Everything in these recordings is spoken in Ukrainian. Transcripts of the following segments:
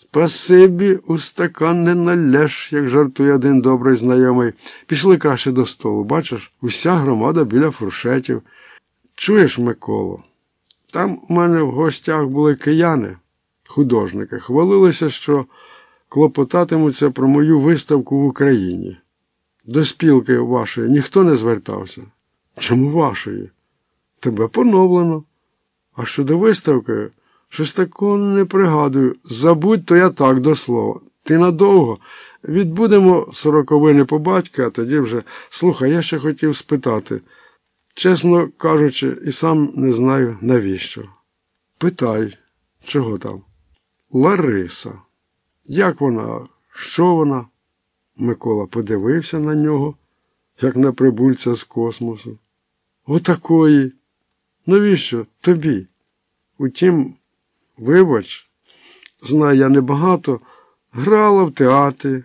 Спасибі, у стакан не налєш, як жартує один добрий знайомий. Пішли краще до столу. Бачиш, уся громада біля фуршетів. Чуєш, Миколо? Там у мене в гостях були кияни, художники, хвалилися, що клопотатимуться про мою виставку в Україні. До спілки вашої ніхто не звертався. Чому вашої? Тебе поновлено. А щодо виставки, щось такого не пригадую. Забудь, то я так до слова. Ти надовго. Відбудемо сороковини по батька, а тоді вже. Слухай, я ще хотів спитати. Чесно кажучи, і сам не знаю навіщо. Питай, чого там? Лариса. Як вона? Що вона? Микола подивився на нього, як на прибульця з космосу. Отакої. Навіщо тобі? Утім, вибач, знаю я небагато, грала в театрі.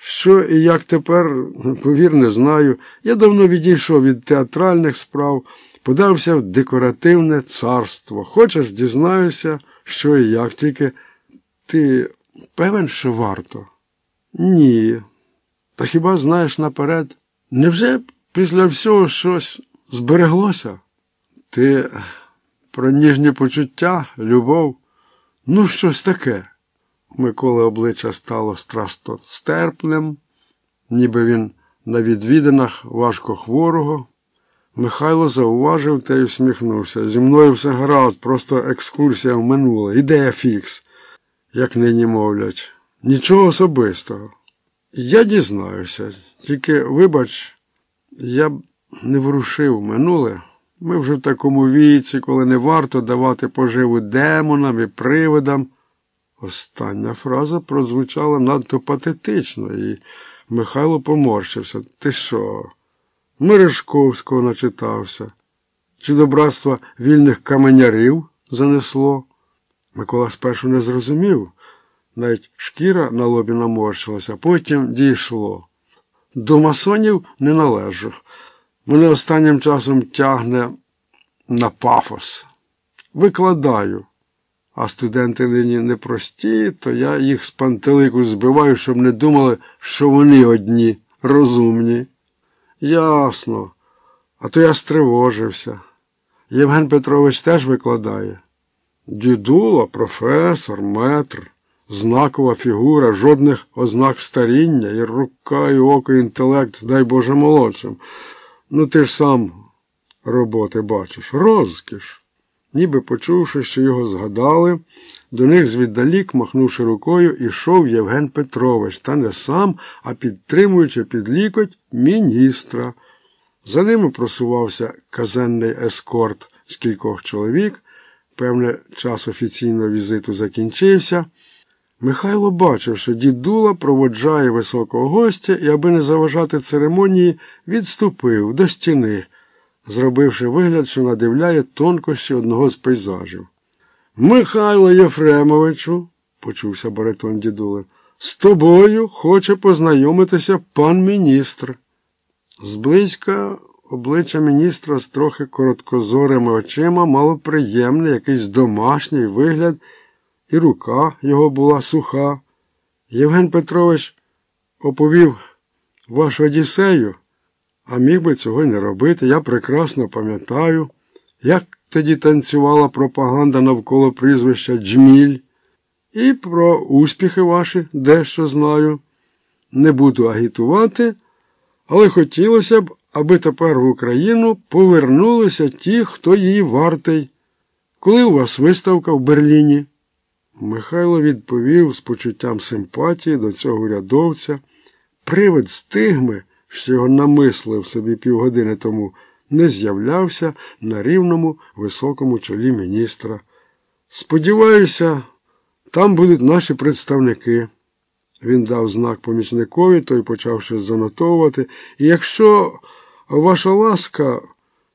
Що і як тепер, повір, не знаю. Я давно відійшов від театральних справ, подався в декоративне царство. Хочеш, дізнаюся, що і як, тільки ти певен, що варто? Ні. Та хіба знаєш наперед? Невже після всього щось збереглося? Ти про ніжні почуття, любов? Ну, щось таке. Миколи обличчя стало страсто стерпним, ніби він на відвідинах важко хворого. Михайло зауважив та й всміхнувся. Зі мною все гаразд, просто екскурсія в минуле, ідея фікс, як нині мовлять. Нічого особистого. Я дізнаюся, тільки, вибач, я б не ворушив минуле. Ми вже в такому віці, коли не варто давати поживу демонам і привидам. Остання фраза прозвучала надто патетично, і Михайло поморщився. Ти що? Мережковського начитався. Чи до братства вільних каменярів занесло? Микола спершу не зрозумів. Навіть шкіра на лобі наморщилася, потім дійшло. До масонів не належу. Мене останнім часом тягне на пафос. Викладаю. А студенти нині непрості, то я їх з пантелику збиваю, щоб не думали, що вони одні, розумні. Ясно. А то я стривожився. Євген Петрович теж викладає. Дідула, професор, метр, знакова фігура, жодних ознак старіння, і рука, і око, і інтелект, дай Боже молодшим. Ну ти ж сам роботи бачиш, розкіш. Ніби почувши, що його згадали, до них звіддалік, махнувши рукою, ішов Євген Петрович, та не сам, а підтримуючи під лікоть міністра. За ними просувався казенний ескорт з кількох чоловік. Певне, час офіційного візиту закінчився. Михайло бачив, що дідула проводжає високого гостя і, аби не заважати церемонії, відступив до стіни зробивши вигляд, що надивляє тонкощі одного з пейзажів. Михайло Єфремовичу, почувся баритон дідули, з тобою хоче познайомитися пан міністр. Зблизька обличчя міністра з трохи короткозорими очима мало приємний, якийсь домашній вигляд, і рука його була суха. Євген Петрович оповів вашу Одіссею а міг би цього не робити. Я прекрасно пам'ятаю, як тоді танцювала пропаганда навколо прізвища Джміль. І про успіхи ваші дещо знаю. Не буду агітувати, але хотілося б, аби тепер в Україну повернулися ті, хто її вартий. Коли у вас виставка в Берліні? Михайло відповів з почуттям симпатії до цього урядовця. Привид стигми що його намислив собі півгодини тому, не з'являвся на рівному високому чолі міністра. Сподіваюся, там будуть наші представники. Він дав знак помічникові, той почав щось занотовувати. І якщо ваша ласка,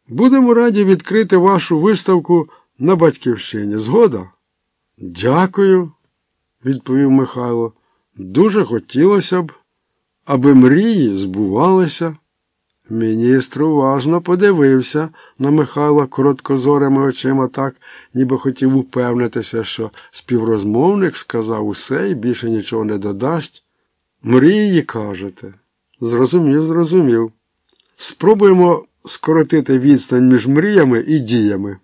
будемо раді відкрити вашу виставку на батьківщині. Згода? Дякую, відповів Михайло. Дуже хотілося б аби мрії збувалися. Міністр уважно подивився на Михайла короткозорими очима так, ніби хотів упевнитися, що співрозмовник сказав усе і більше нічого не додасть. Мрії, кажете. Зрозумів, зрозумів. Спробуємо скоротити відстань між мріями і діями.